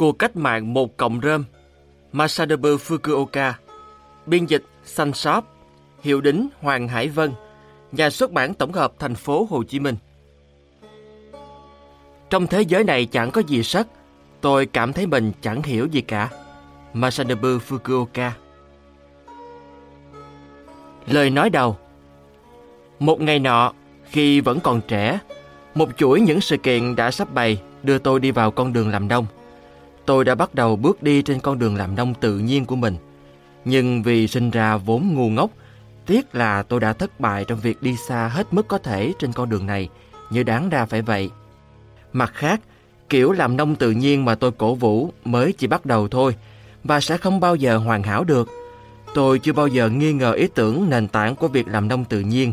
Cuộc cách mạng một cộng rơm. Masanobu Fukuoka Biên dịch Xanh Shop Hiệu đính Hoàng Hải Vân Nhà xuất bản tổng hợp thành phố Hồ Chí Minh. Trong thế giới này chẳng có gì sắc Tôi cảm thấy mình chẳng hiểu gì cả. Masanobu Fukuoka. Lời nói đầu. Một ngày nọ, khi vẫn còn trẻ, một chuỗi những sự kiện đã sắp bày đưa tôi đi vào con đường làm đông. Tôi đã bắt đầu bước đi trên con đường làm nông tự nhiên của mình. Nhưng vì sinh ra vốn ngu ngốc, tiếc là tôi đã thất bại trong việc đi xa hết mức có thể trên con đường này, như đáng ra phải vậy. Mặt khác, kiểu làm nông tự nhiên mà tôi cổ vũ mới chỉ bắt đầu thôi và sẽ không bao giờ hoàn hảo được. Tôi chưa bao giờ nghi ngờ ý tưởng nền tảng của việc làm nông tự nhiên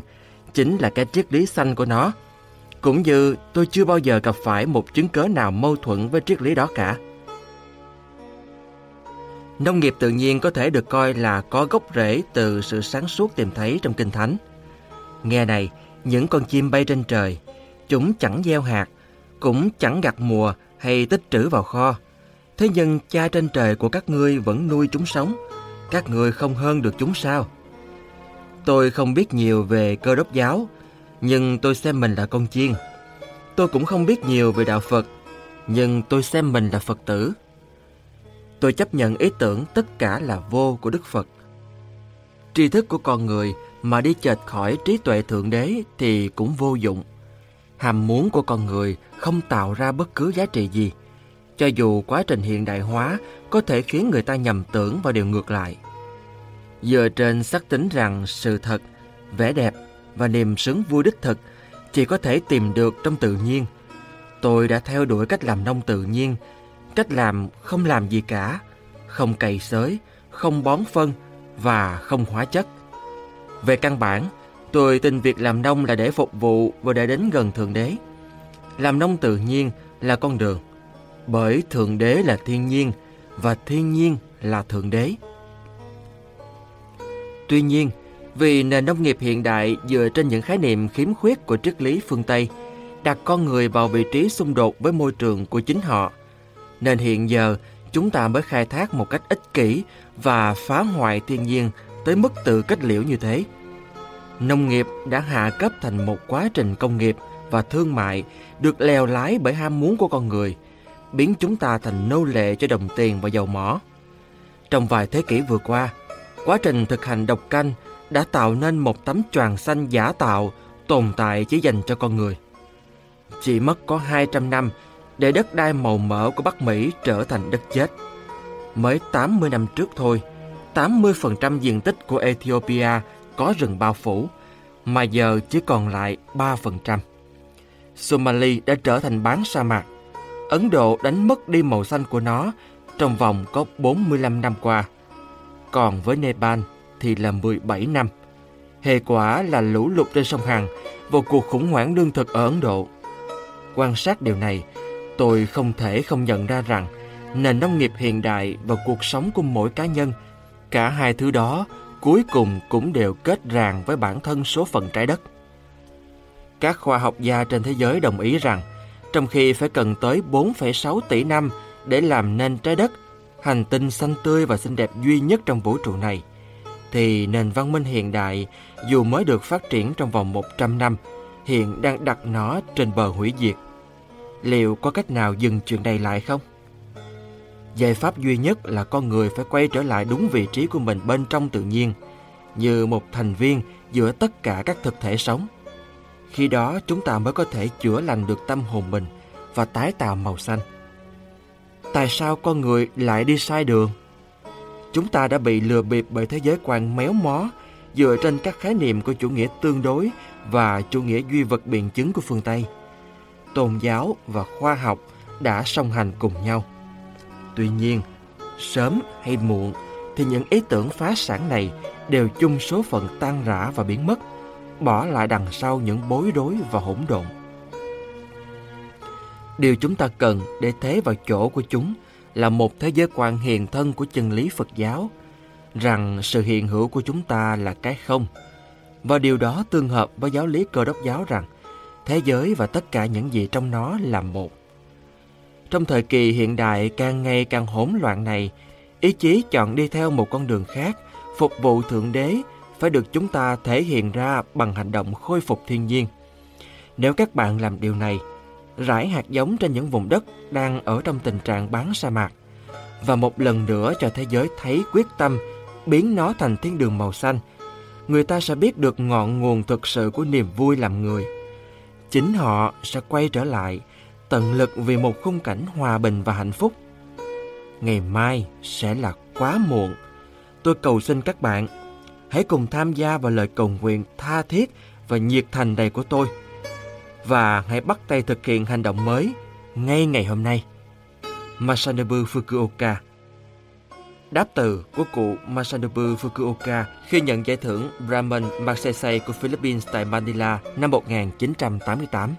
chính là cái triết lý xanh của nó. Cũng như tôi chưa bao giờ gặp phải một chứng cớ nào mâu thuẫn với triết lý đó cả. Nông nghiệp tự nhiên có thể được coi là có gốc rễ từ sự sáng suốt tìm thấy trong Kinh Thánh. Nghe này, những con chim bay trên trời, chúng chẳng gieo hạt, cũng chẳng gặt mùa hay tích trữ vào kho. Thế nhưng cha trên trời của các ngươi vẫn nuôi chúng sống, các ngươi không hơn được chúng sao? Tôi không biết nhiều về cơ đốc giáo, nhưng tôi xem mình là con chiên. Tôi cũng không biết nhiều về đạo Phật, nhưng tôi xem mình là Phật tử. Tôi chấp nhận ý tưởng tất cả là vô của Đức Phật. Tri thức của con người mà đi chệch khỏi trí tuệ Thượng Đế thì cũng vô dụng. Hàm muốn của con người không tạo ra bất cứ giá trị gì, cho dù quá trình hiện đại hóa có thể khiến người ta nhầm tưởng vào điều ngược lại. Dựa trên xác tính rằng sự thật, vẻ đẹp và niềm sướng vui đích thực chỉ có thể tìm được trong tự nhiên, tôi đã theo đuổi cách làm nông tự nhiên, cách làm không làm gì cả, không cày xới, không bón phân và không hóa chất. Về căn bản, tôi tin việc làm nông là để phục vụ và để đến gần Thượng Đế. Làm nông tự nhiên là con đường, bởi Thượng Đế là thiên nhiên và thiên nhiên là Thượng Đế. Tuy nhiên, vì nền nông nghiệp hiện đại dựa trên những khái niệm khiếm khuyết của triết lý phương Tây, đặt con người vào vị trí xung đột với môi trường của chính họ, nên hiện giờ chúng ta mới khai thác một cách ích kỷ và phá hoại thiên nhiên tới mức tự kết liễu như thế. Nông nghiệp đã hạ cấp thành một quá trình công nghiệp và thương mại được lèo lái bởi ham muốn của con người, biến chúng ta thành nô lệ cho đồng tiền và dầu mỏ. Trong vài thế kỷ vừa qua, quá trình thực hành độc canh đã tạo nên một tấm choàng xanh giả tạo tồn tại chỉ dành cho con người. Chỉ mất có 200 năm để đất đai màu mỡ của Bắc Mỹ trở thành đất chết. Mới 80 năm trước thôi, 80% diện tích của Ethiopia có rừng bao phủ, mà giờ chỉ còn lại 3%. Somali đã trở thành bán sa mạc. Ấn Độ đánh mất đi màu xanh của nó trong vòng có 45 năm qua. Còn với Nepal thì là 17 năm. Hệ quả là lũ lụt trên sông Hằng và cuộc khủng hoảng lương thực ở Ấn Độ. Quan sát điều này, tôi không thể không nhận ra rằng nền nông nghiệp hiện đại và cuộc sống của mỗi cá nhân, cả hai thứ đó cuối cùng cũng đều kết ràng với bản thân số phận trái đất. Các khoa học gia trên thế giới đồng ý rằng, trong khi phải cần tới 4,6 tỷ năm để làm nên trái đất, hành tinh xanh tươi và xinh đẹp duy nhất trong vũ trụ này, thì nền văn minh hiện đại dù mới được phát triển trong vòng 100 năm, hiện đang đặt nó trên bờ hủy diệt. Liệu có cách nào dừng chuyện này lại không? Giải pháp duy nhất là con người phải quay trở lại đúng vị trí của mình bên trong tự nhiên, như một thành viên giữa tất cả các thực thể sống. Khi đó chúng ta mới có thể chữa lành được tâm hồn mình và tái tạo màu xanh. Tại sao con người lại đi sai đường? Chúng ta đã bị lừa bịp bởi thế giới quan méo mó dựa trên các khái niệm của chủ nghĩa tương đối và chủ nghĩa duy vật biện chứng của phương Tây. Tôn giáo và khoa học đã song hành cùng nhau. Tuy nhiên, sớm hay muộn thì những ý tưởng phá sản này đều chung số phận tan rã và biến mất, bỏ lại đằng sau những bối rối và hỗn độn. Điều chúng ta cần để thế vào chỗ của chúng là một thế giới quan hiền thân của chân lý Phật giáo, rằng sự hiện hữu của chúng ta là cái không. Và điều đó tương hợp với giáo lý cơ đốc giáo rằng thế giới và tất cả những gì trong nó là một. Trong thời kỳ hiện đại càng ngày càng hỗn loạn này, ý chí chọn đi theo một con đường khác, phục vụ Thượng Đế phải được chúng ta thể hiện ra bằng hành động khôi phục thiên nhiên. Nếu các bạn làm điều này, rải hạt giống trên những vùng đất đang ở trong tình trạng bán sa mạc và một lần nữa cho thế giới thấy quyết tâm biến nó thành thiên đường màu xanh, người ta sẽ biết được ngọn nguồn thực sự của niềm vui làm người. Chính họ sẽ quay trở lại, tận lực vì một khung cảnh hòa bình và hạnh phúc. Ngày mai sẽ là quá muộn. Tôi cầu xin các bạn, hãy cùng tham gia vào lời cầu nguyện tha thiết và nhiệt thành này của tôi. Và hãy bắt tay thực hiện hành động mới ngay ngày hôm nay. Masanobu Fukuoka Đáp từ của cụ Masanobu Fukuoka khi nhận giải thưởng Brahman Magsaysay của Philippines tại Manila năm 1988.